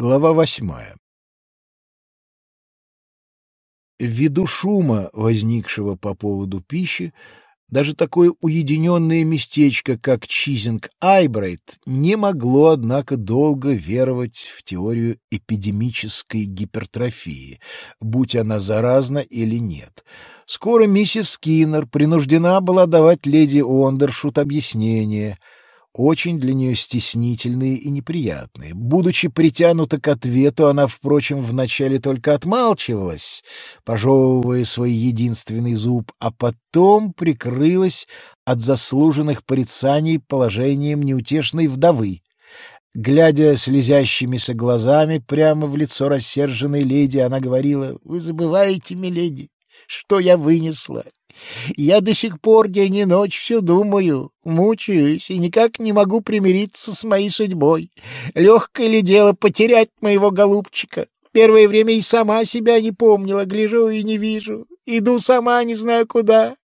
Глава восьмая. Ввиду шума, возникшего по поводу пищи, даже такое уединенное местечко, как Чизинг Айбрайт, не могло, однако, долго веровать в теорию эпидемической гипертрофии, будь она заразна или нет. Скоро миссис Скиннер принуждена была давать леди Ондершут объяснение — очень для нее стеснительные и неприятные. Будучи притянута к ответу, она, впрочем, вначале только отмалчивалась, пожевывая свой единственный зуб, а потом прикрылась от заслуженных порицаний положением неутешной вдовы. Глядя слезящимися глазами прямо в лицо рассерженной леди, она говорила, «Вы забываете, миледи, что я вынесла. Я до сих пор день и ночь все думаю, мучаюсь и никак не могу примириться с моей судьбой. Легкое ли дело потерять моего голубчика? Первое время и сама себя не помнила, гляжу и не вижу. Иду сама, не знаю куда.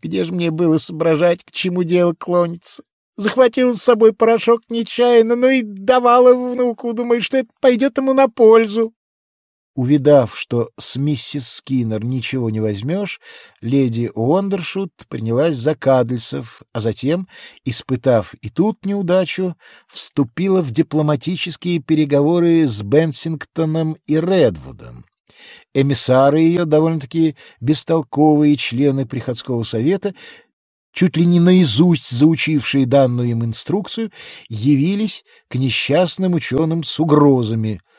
Где же мне было соображать, к чему дело клонится? Захватила с собой порошок нечаянно, но и давала внуку, думаю, что это пойдет ему на пользу. Увидав, что с миссис Скиннер ничего не возьмешь, леди Уондершут принялась за Кадльсов, а затем, испытав и тут неудачу, вступила в дипломатические переговоры с Бенсингтоном и Редвудом. Эмиссары ее, довольно-таки бестолковые члены приходского совета, чуть ли не наизусть заучившие данную им инструкцию, явились к несчастным ученым с угрозами —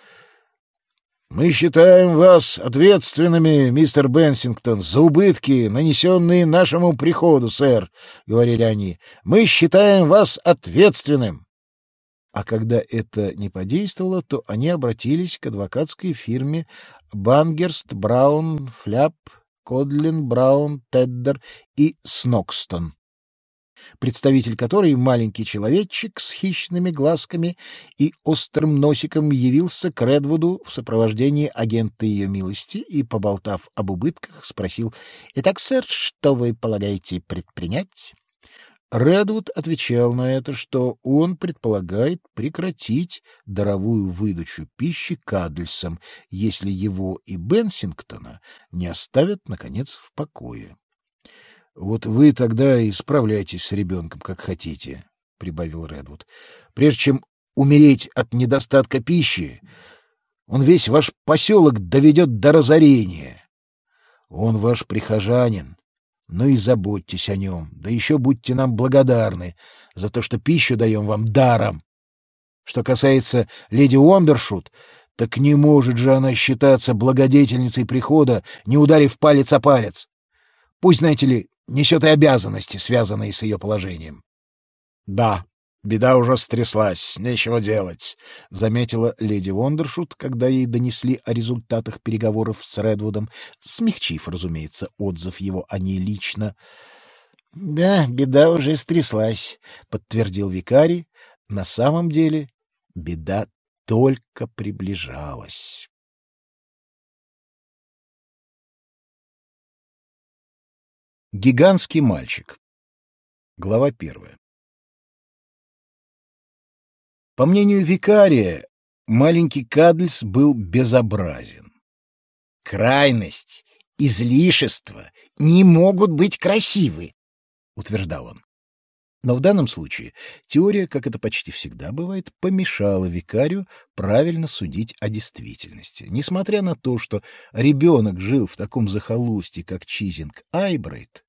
«Мы считаем вас ответственными, мистер Бенсингтон, за убытки, нанесенные нашему приходу, сэр», — говорили они. «Мы считаем вас ответственным». А когда это не подействовало, то они обратились к адвокатской фирме Бангерст, Браун, Фляп, Кодлин, Браун, Теддер и Снокстон представитель которой, маленький человечек с хищными глазками и острым носиком, явился к Редвуду в сопровождении агента ее милости и, поболтав об убытках, спросил «Итак, сэр, что вы полагаете предпринять?» Редвуд отвечал на это, что он предполагает прекратить даровую выдачу пищи Кадльсам, если его и Бенсингтона не оставят, наконец, в покое. — Вот вы тогда и справляйтесь с ребенком, как хотите, — прибавил Редвуд. — Прежде чем умереть от недостатка пищи, он весь ваш поселок доведет до разорения. Он ваш прихожанин, ну и заботьтесь о нем, да еще будьте нам благодарны за то, что пищу даем вам даром. Что касается леди Уондершут, так не может же она считаться благодетельницей прихода, не ударив палец о палец. Пусть, знаете ли, несет и обязанности, связанные с ее положением. — Да, беда уже стряслась, нечего делать, — заметила леди Вондершут, когда ей донесли о результатах переговоров с Редвудом, смягчив, разумеется, отзыв его о ней лично. — Да, беда уже стряслась, — подтвердил викарий. На самом деле беда только приближалась. Гигантский мальчик. Глава первая. По мнению викария, маленький Кадльс был безобразен. «Крайность, излишество не могут быть красивы», — утверждал он. Но в данном случае теория, как это почти всегда бывает, помешала викарию правильно судить о действительности. Несмотря на то, что ребенок жил в таком захолустье, как Чизинг Айбрайт,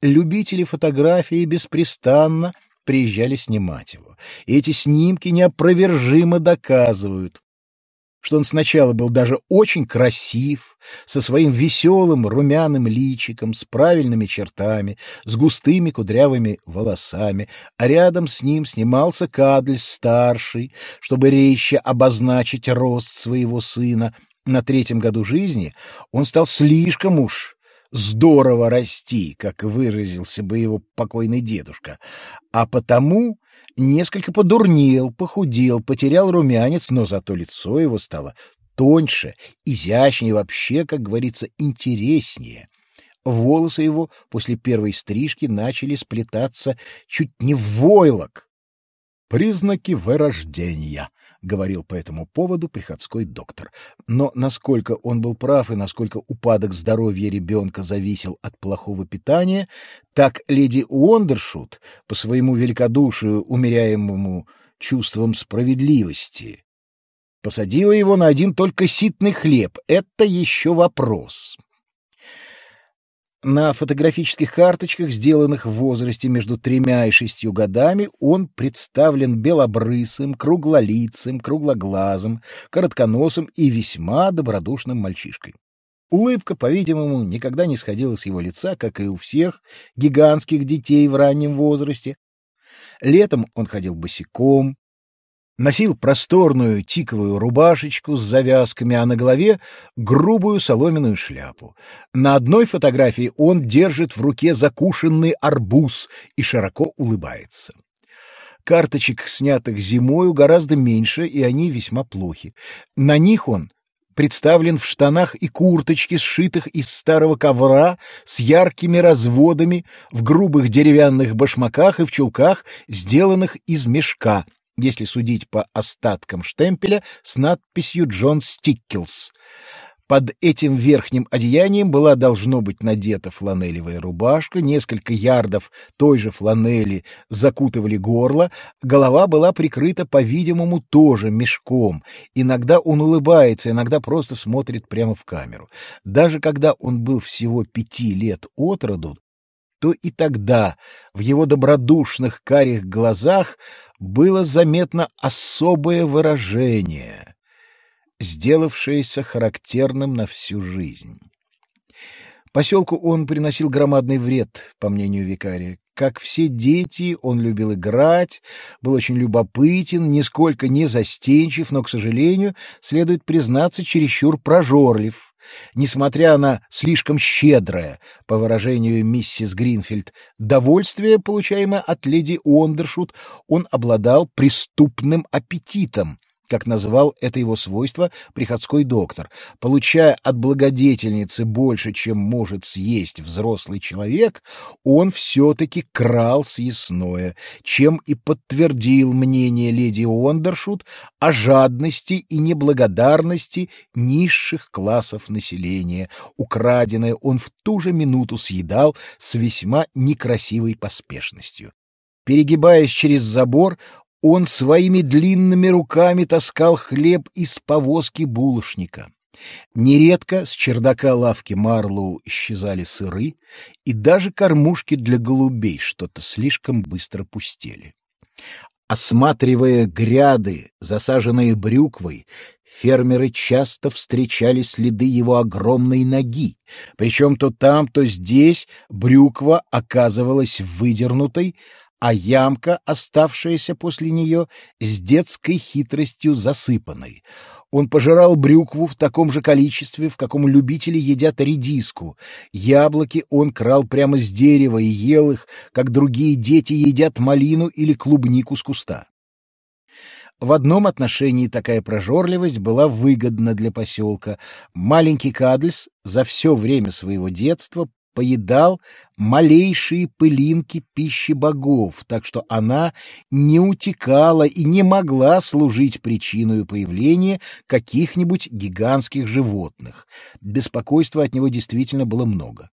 любители фотографии беспрестанно приезжали снимать его. И эти снимки неопровержимо доказывают, что он сначала был даже очень красив, со своим веселым румяным личиком, с правильными чертами, с густыми кудрявыми волосами, а рядом с ним снимался Кадль старший, чтобы резче обозначить рост своего сына. На третьем году жизни он стал слишком уж здорово расти, как выразился бы его покойный дедушка, а потому несколько подурнел, похудел, потерял румянец, но зато лицо его стало тоньше, изящнее, вообще, как говорится, интереснее. Волосы его после первой стрижки начали сплетаться чуть не в войлок. «Признаки вырождения», говорил по этому поводу приходской доктор. Но насколько он был прав и насколько упадок здоровья ребенка зависел от плохого питания, так леди Уондершут, по своему великодушию, умеряемому чувством справедливости, посадила его на один только ситный хлеб. Это еще вопрос. На фотографических карточках, сделанных в возрасте между тремя и шестью годами, он представлен белобрысым, круглолицым, круглоглазым, коротконосым и весьма добродушным мальчишкой. Улыбка, по-видимому, никогда не сходила с его лица, как и у всех гигантских детей в раннем возрасте. Летом он ходил босиком, носил просторную тиковую рубашечку с завязками, а на голове грубую соломенную шляпу. На одной фотографии он держит в руке закушенный арбуз и широко улыбается. Карточек, снятых зимою, гораздо меньше, и они весьма плохи. На них он представлен в штанах и курточке, сшитых из старого ковра, с яркими разводами, в грубых деревянных башмаках и в чулках, сделанных из мешка — если судить по остаткам штемпеля с надписью «Джон Стиккелс». Под этим верхним одеянием была, должно быть, надета фланелевая рубашка, несколько ярдов той же фланели закутывали горло, голова была прикрыта, по-видимому, тоже мешком. Иногда он улыбается, иногда просто смотрит прямо в камеру. Даже когда он был всего пяти лет от роду, то и тогда в его добродушных карих глазах было заметно особое выражение, сделавшееся характерным на всю жизнь. Поселку он приносил громадный вред, по мнению викария. Как все дети, он любил играть, был очень любопытен, нисколько не застенчив, но, к сожалению, следует признаться, чересчур прожорлив. Несмотря на слишком щедрое, по выражению миссис Гринфилд, довольствие, получаемое от леди Уондершут, он обладал преступным аппетитом, как назвал это его свойство приходской доктор. Получая от благодетельницы больше, чем может съесть взрослый человек, он все-таки крал съестное, чем и подтвердил мнение леди Ондершут о жадности и неблагодарности низших классов населения. Украденное он в ту же минуту съедал с весьма некрасивой поспешностью. Перегибаясь через забор, он своими длинными руками таскал хлеб из повозки булочника. Нередко с чердака лавки Марлоу исчезали сыры, и даже кормушки для голубей что-то слишком быстро пустели. Осматривая гряды, засаженные брюквой, фермеры часто встречали следы его огромной ноги, причем то там, то здесь брюква оказывалась выдернутой, а ямка, оставшаяся после нее, с детской хитростью засыпанной. Он пожирал брюкву в таком же количестве, в каком любители едят редиску. Яблоки он крал прямо с дерева и ел их, как другие дети едят малину или клубнику с куста. В одном отношении такая прожорливость была выгодна для поселка. Маленький Кадльс за все время своего детства поедал малейшие пылинки пищи богов, так что она не утекала и не могла служить причиной появления каких-нибудь гигантских животных. Беспокойства от него действительно было много.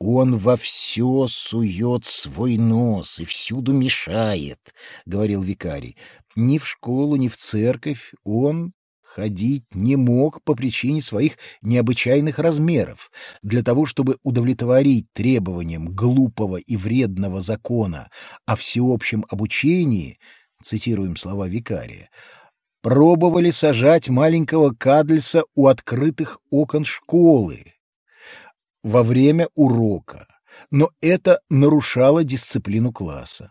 «Он во все сует свой нос и всюду мешает», — говорил викарий. «Ни в школу, ни в церковь он ходить не мог по причине своих необычайных размеров. Для того, чтобы удовлетворить требованиям глупого и вредного закона о всеобщем обучении, цитируем слова викария, пробовали сажать маленького Кадльса у открытых окон школы во время урока, но это нарушало дисциплину класса.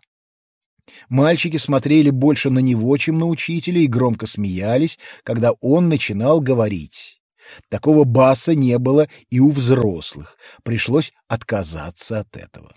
Мальчики смотрели больше на него, чем на учителя, и громко смеялись, когда он начинал говорить. Такого баса не было и у взрослых. Пришлось отказаться от этого.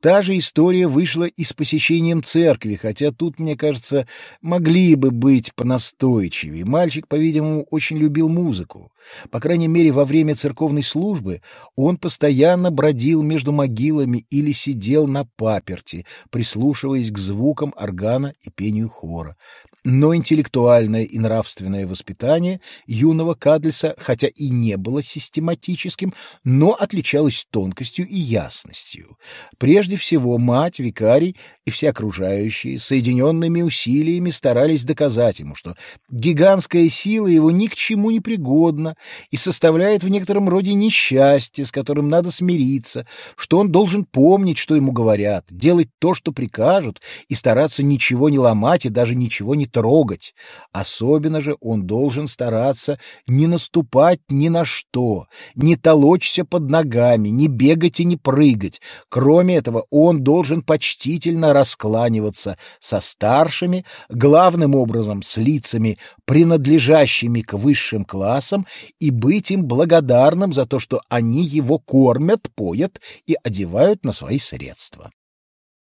Та же история вышла и с посещением церкви, хотя тут, мне кажется, могли бы быть понастойчивее. Мальчик, по-видимому, очень любил музыку. По крайней мере, во время церковной службы он постоянно бродил между могилами или сидел на паперти, прислушиваясь к звукам органа и пению хора. Но интеллектуальное и нравственное воспитание юного Кадльса, хотя и не было систематическим, но отличалось тонкостью и ясностью. Прежде всего, мать, викарий и все окружающие соединенными усилиями старались доказать ему, что гигантская сила его ни к чему не пригодна и составляет в некотором роде несчастье, с которым надо смириться, что он должен помнить, что ему говорят, делать то, что прикажут, и стараться ничего не ломать и даже ничего не трогать. Особенно же он должен стараться не наступать ни на что, не толочься под ногами, не бегать и не прыгать. Кроме этого, он должен почтительно раскланиваться со старшими, главным образом с лицами, принадлежащими к высшим классам, и быть им благодарным за то, что они его кормят, поят и одевают на свои средства.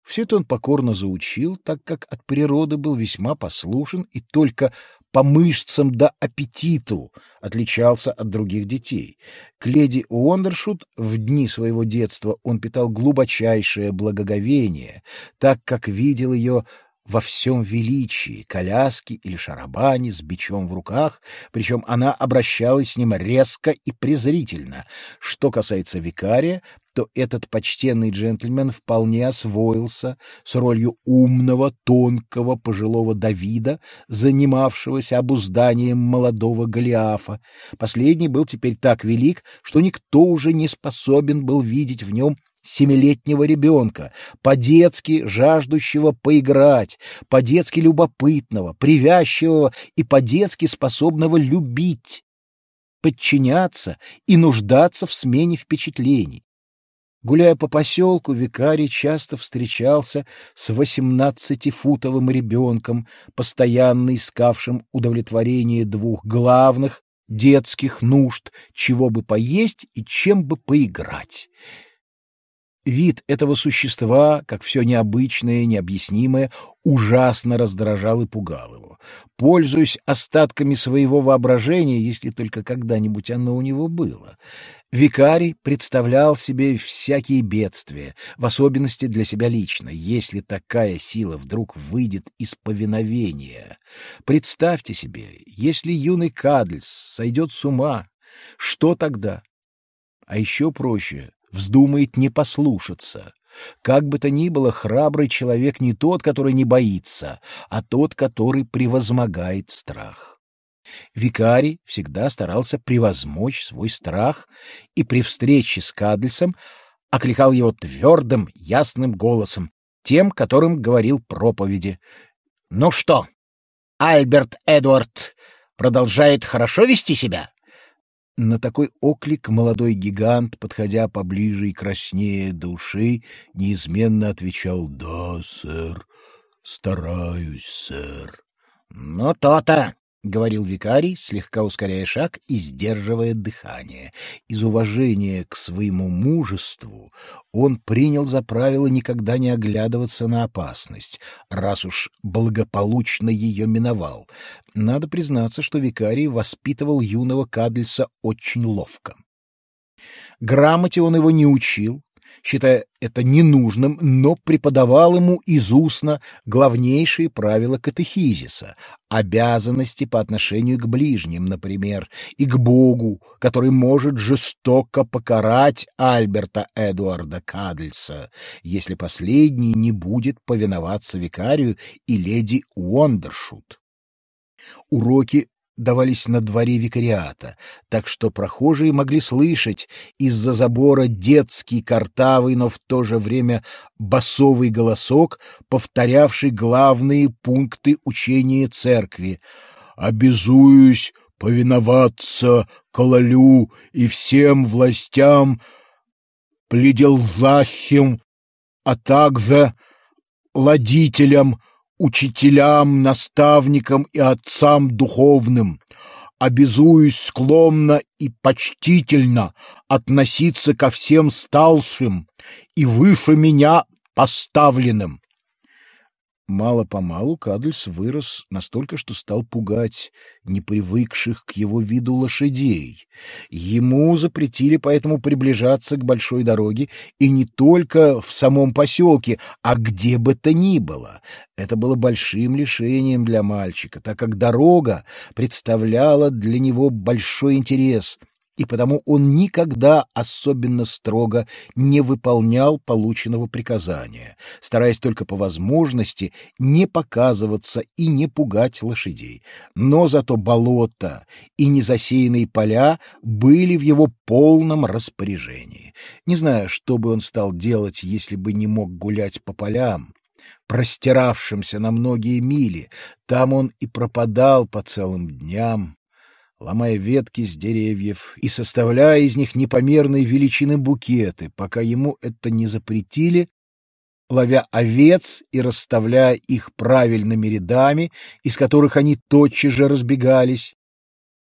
Все это он покорно заучил, так как от природы был весьма послушен и только по мышцам да аппетиту отличался от других детей. К леди Уондершут в дни своего детства он питал глубочайшее благоговение, так как видел ее во всем величии, коляски или шарабане с бичом в руках, причем она обращалась с ним резко и презрительно. Что касается викария, то этот почтенный джентльмен вполне освоился с ролью умного, тонкого, пожилого Давида, занимавшегося обузданием молодого Голиафа. Последний был теперь так велик, что никто уже не способен был видеть в нем семилетнего ребенка, по-детски жаждущего поиграть, по-детски любопытного, привязчивого и по-детски способного любить, подчиняться и нуждаться в смене впечатлений. Гуляя по поселку, викарий часто встречался с восемнадцатифутовым ребенком, постоянно искавшим удовлетворение двух главных детских нужд, чего бы поесть и чем бы поиграть. Вид этого существа, как все необычное, необъяснимое, ужасно раздражал и пугал его. Пользуясь остатками своего воображения, если только когда-нибудь оно у него было, викарий представлял себе всякие бедствия, в особенности для себя лично, если такая сила вдруг выйдет из повиновения. Представьте себе, если юный Кадльс сойдет с ума, что тогда? А еще проще — вздумает не послушаться. Как бы то ни было, храбрый человек не тот, который не боится, а тот, который превозмогает страх. Викарий всегда старался превозмочь свой страх и при встрече с Кадльсом окликал его твердым, ясным голосом, тем, которым говорил проповеди. «Ну что, Альберт Эдвард продолжает хорошо вести себя?» На такой оклик молодой гигант, подходя поближе и краснее души, неизменно отвечал «Да, сэр, стараюсь, сэр». «Ну, то-то!» — говорил викарий, слегка ускоряя шаг и сдерживая дыхание. Из уважения к своему мужеству он принял за правило никогда не оглядываться на опасность, раз уж благополучно ее миновал. Надо признаться, что викарий воспитывал юного Кадльса очень ловко. Грамоте он его не учил, считая это ненужным, но преподавал ему из устно главнейшие правила катехизиса, обязанности по отношению к ближним, например, и к Богу, который может жестоко покарать Альберта Эдуарда Кадльса, если последний не будет повиноваться викарию и леди Уондершут. Уроки давались на дворе викариата, так что прохожие могли слышать из-за забора детский картавый, но в то же время басовый голосок, повторявший главные пункты учения церкви. «Обязуюсь повиноваться кололю и всем властям, пледелзахим, а также ладителям, учителям, наставникам и отцам духовным, обязуюсь склонно и почтительно относиться ко всем старшим и выше меня поставленным. Мало-помалу Кадльс вырос настолько, что стал пугать непривыкших к его виду лошадей. Ему запретили поэтому приближаться к большой дороге, и не только в самом поселке, а где бы то ни было. Это было большим лишением для мальчика, так как дорога представляла для него большой интерес — и потому он никогда особенно строго не выполнял полученного приказания, стараясь только по возможности не показываться и не пугать лошадей. Но зато болота и незасеянные поля были в его полном распоряжении. Не знаю, что бы он стал делать, если бы не мог гулять по полям, простиравшимся на многие мили. Там он и пропадал по целым дням, ломая ветки с деревьев и составляя из них непомерные величины букеты, пока ему это не запретили, ловя овец и расставляя их правильными рядами, из которых они тотчас же разбегались,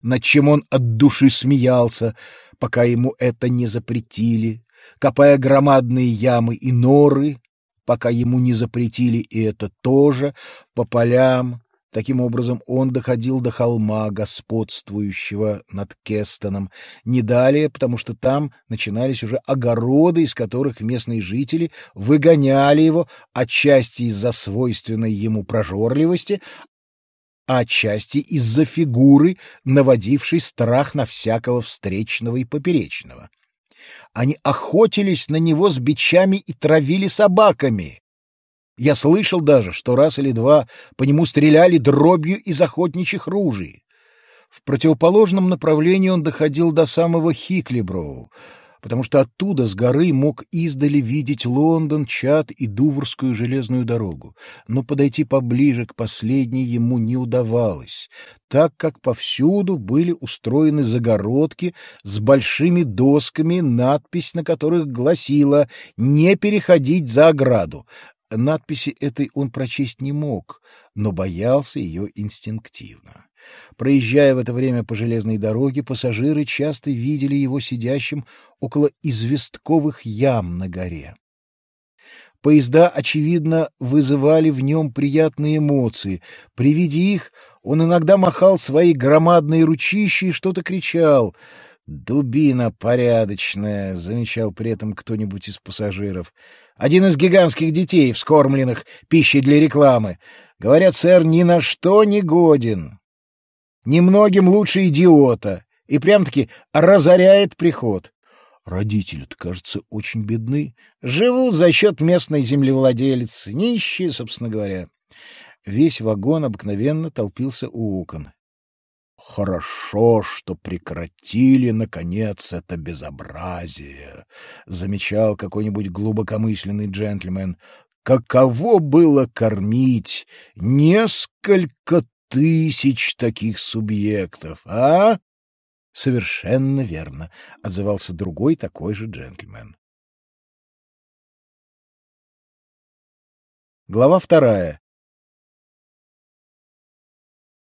над чем он от души смеялся, пока ему это не запретили, копая громадные ямы и норы, пока ему не запретили и это тоже, по полям, Таким образом, он доходил до холма, господствующего над Кестоном, не далее, потому что там начинались уже огороды, из которых местные жители выгоняли его отчасти из-за свойственной ему прожорливости, а отчасти из-за фигуры, наводившей страх на всякого встречного и поперечного. Они охотились на него с бичами и травили собаками. Я слышал даже, что раз или два по нему стреляли дробью из охотничьих ружей. В противоположном направлении он доходил до самого Хиклиброу, потому что оттуда с горы мог издали видеть Лондон, Чад и Дуврскую железную дорогу. Но подойти поближе к последней ему не удавалось, так как повсюду были устроены загородки с большими досками, надпись на которых гласила «Не переходить за ограду», Надписи этой он прочесть не мог, но боялся ее инстинктивно. Проезжая в это время по железной дороге, пассажиры часто видели его сидящим около известковых ям на горе. Поезда, очевидно, вызывали в нем приятные эмоции. При виде их он иногда махал свои громадные ручищи и что-то кричал — «Дубина порядочная», — замечал при этом кто-нибудь из пассажиров. «Один из гигантских детей, вскормленных пищей для рекламы. Говорят, сэр, ни на что не годен. Немногим лучше идиота. И прям-таки разоряет приход». Родители-то, кажется, очень бедны. Живут за счет местной землевладелицы. Нищие, собственно говоря. Весь вагон обыкновенно толпился у окон. Хорошо, что прекратили, наконец, это безобразие, — замечал какой-нибудь глубокомысленный джентльмен. Каково было кормить несколько тысяч таких субъектов, а? — Совершенно верно, — отзывался другой такой же джентльмен. Глава вторая.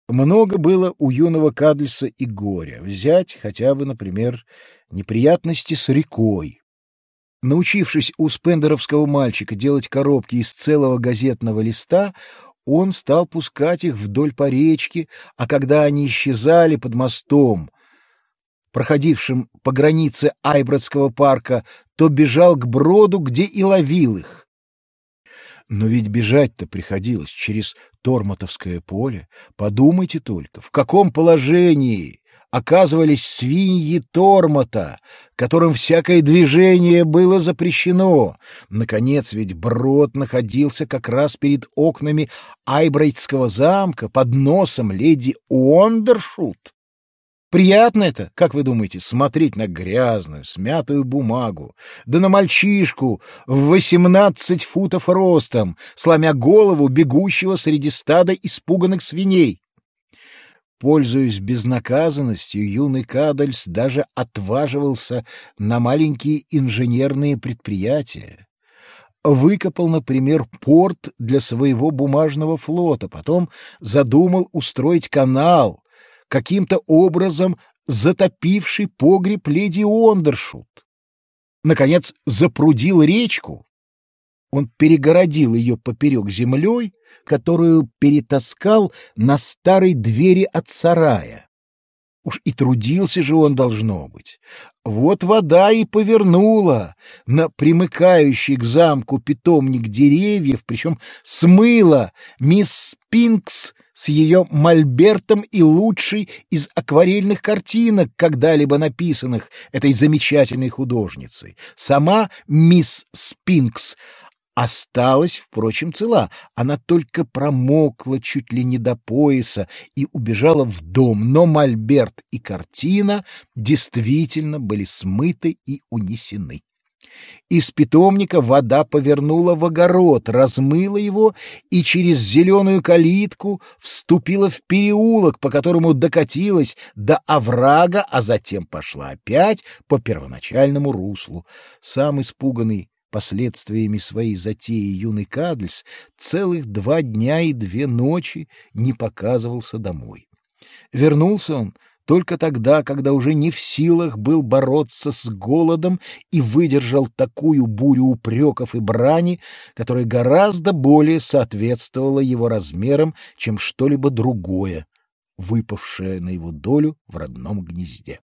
Много было у юного Кадльса и горя. Взять хотя бы, например, неприятности с рекой. Научившись у спендеровского мальчика делать коробки из целого газетного листа, он стал пускать их вдоль по речке, а когда они исчезали под мостом, проходившим по границе Айбродского парка, то бежал к броду, где и ловил их. Но ведь бежать-то приходилось через Торматовское поле. Подумайте только, в каком положении оказывались свиньи Тормата, которым всякое движение было запрещено. Наконец, ведь Брод находился как раз перед окнами Айбрайтского замка под носом леди Уондершут. Приятно это, как вы думаете, смотреть на грязную, смятую бумагу, да на мальчишку в восемнадцать футов ростом, сломя голову бегущего среди стада испуганных свиней? Пользуясь безнаказанностью, юный Кадальс даже отваживался на маленькие инженерные предприятия. Выкопал, например, порт для своего бумажного флота, потом задумал устроить канал, каким-то образом затопивший погреб леди Ондершут. Наконец, запрудил речку. Он перегородил ее поперек землей, которую перетаскал на старой двери от сарая. Уж и трудился же он, должно быть. Вот вода и повернула на примыкающий к замку питомник деревьев, причем смыла мисс Спинкс с ее мольбертом и лучшей из акварельных картинок, когда-либо написанных этой замечательной художницей. Сама мисс Спинкс осталась, впрочем, цела. Она только промокла чуть ли не до пояса и убежала в дом, но мольберт и картина действительно были смыты и унесены. Из питомника вода повернула в огород, размыла его и через зеленую калитку вступила в переулок, по которому докатилась до оврага, а затем пошла опять по первоначальному руслу. Сам испуганный последствиями своей затеи юный Кадльс целых два дня и две ночи не показывался домой. Вернулся он только тогда, когда уже не в силах был бороться с голодом и выдержал такую бурю упреков и брани, которая гораздо более соответствовала его размерам, чем что-либо другое, выпавшее на его долю в родном гнезде.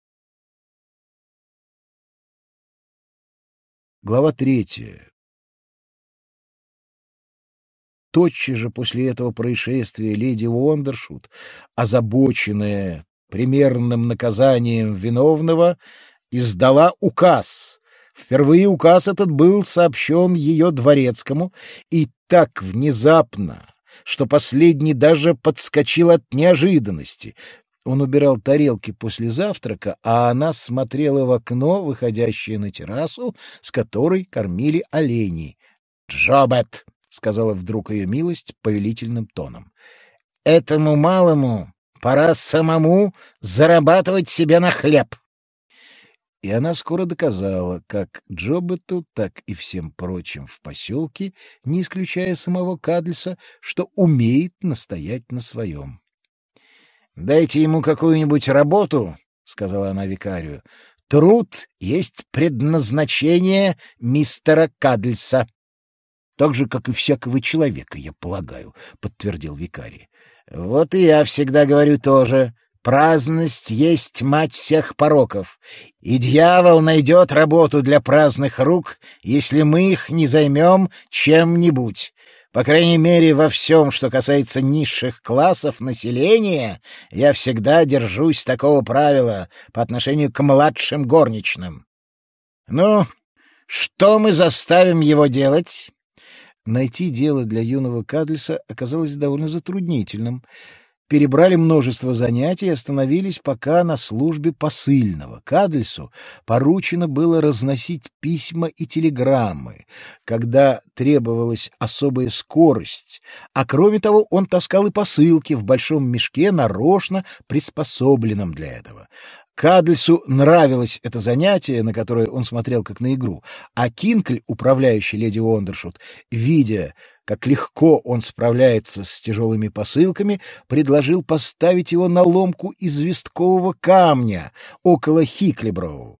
Глава третья. Тотчас же после этого происшествия леди Уондершут, озабоченная примерным наказанием виновного, издала указ. Впервые указ этот был сообщен ее дворецкому, и так внезапно, что последний даже подскочил от неожиданности. Он убирал тарелки после завтрака, а она смотрела в окно, выходящее на террасу, с которой кормили оленей. «Джобет!» — сказала вдруг ее милость повелительным тоном. «Этому малому пора самому зарабатывать себе на хлеб!» И она скоро доказала, как Джобету, так и всем прочим в поселке, не исключая самого Кадльса, что умеет настоять на своем. «Дайте ему какую-нибудь работу», — сказала она викарию. «Труд есть предназначение мистера Кадльса». «Так же, как и всякого человека, я полагаю», — подтвердил викарий. «Вот и я всегда говорю тоже. Праздность есть мать всех пороков, и дьявол найдет работу для праздных рук, если мы их не займем чем-нибудь. По крайней мере, во всем, что касается низших классов населения, я всегда держусь такого правила по отношению к младшим горничным. Ну, что мы заставим его делать? Найти дело для юного Кадльса оказалось довольно затруднительным перебрали множество занятий и остановились пока на службе посыльного. Кадльсу поручено было разносить письма и телеграммы, когда требовалась особая скорость, а кроме того он таскал и посылки в большом мешке, нарочно приспособленном для этого. Кадльсу нравилось это занятие, на которое он смотрел как на игру, а Кинкль, управляющий леди Уондершут, видя, как легко он справляется с тяжелыми посылками, предложил поставить его на ломку известкового камня около Хиклиброу.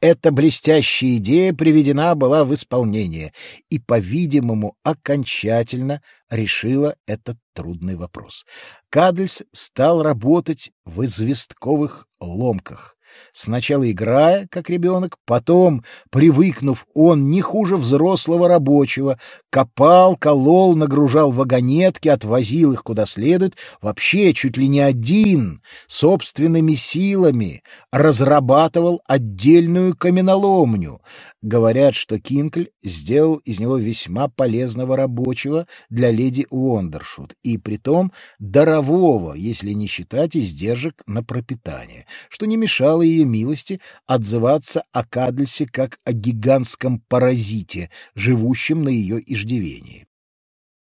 Эта блестящая идея приведена была в исполнение и, по-видимому, окончательно решила этот трудный вопрос. Кадльс стал работать в известковых ломках. Сначала играя, как ребенок, потом, привыкнув, он не хуже взрослого рабочего, копал, колол, нагружал вагонетки, отвозил их куда следует, вообще чуть ли не один, собственными силами, разрабатывал отдельную каменоломню. Говорят, что Кинкль сделал из него весьма полезного рабочего для леди Уондершут, и притом дарового, если не считать издержек на пропитание, что не мешало ее милости отзываться о Кадльсе как о гигантском паразите, живущем на ее иждивении.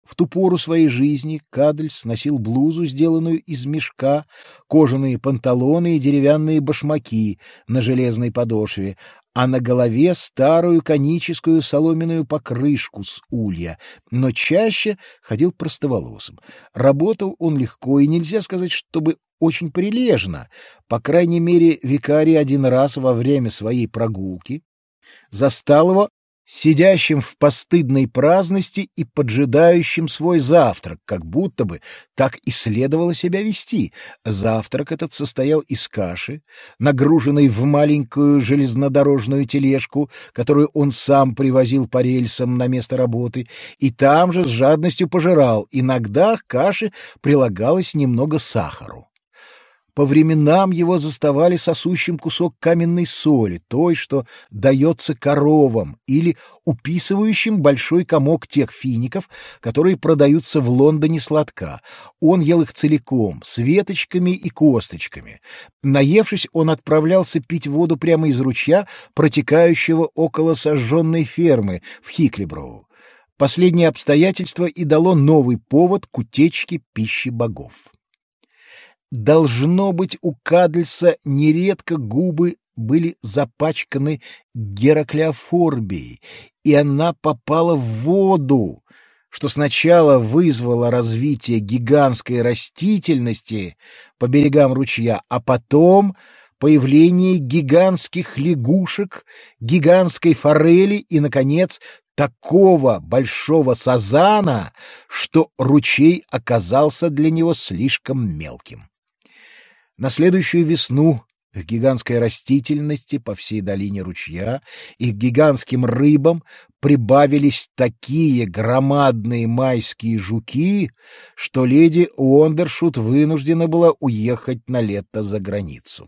В ту пору своей жизни Кадльс носил блузу, сделанную из мешка, кожаные панталоны и деревянные башмаки на железной подошве, а на голове старую коническую соломенную покрышку с улья, но чаще ходил простоволосым. Работал он легко, и нельзя сказать, чтобы очень прилежно. По крайней мере, викарий один раз во время своей прогулки застал его сидящим в постыдной праздности и поджидающим свой завтрак, как будто бы так и следовало себя вести. Завтрак этот состоял из каши, нагруженной в маленькую железнодорожную тележку, которую он сам привозил по рельсам на место работы, и там же с жадностью пожирал. Иногда к каше прилагалось немного сахару. По временам его заставали сосущим кусок каменной соли, той, что дается коровам, или уписывающим большой комок тех фиников, которые продаются в Лондоне сладка. Он ел их целиком, с веточками и косточками. Наевшись, он отправлялся пить воду прямо из ручья, протекающего около сожженной фермы в Хиклиброу. Последнее обстоятельство и дало новый повод к утечке пищи богов. Должно быть, у Кадльса нередко губы были запачканы гераклеофорбией, и она попала в воду, что сначала вызвало развитие гигантской растительности по берегам ручья, а потом появление гигантских лягушек, гигантской форели и, наконец, такого большого сазана, что ручей оказался для него слишком мелким. На следующую весну к гигантской растительности по всей долине ручья и к гигантским рыбам прибавились такие громадные майские жуки, что леди Уондершут вынуждена была уехать на лето за границу.